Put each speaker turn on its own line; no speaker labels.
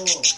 Oh.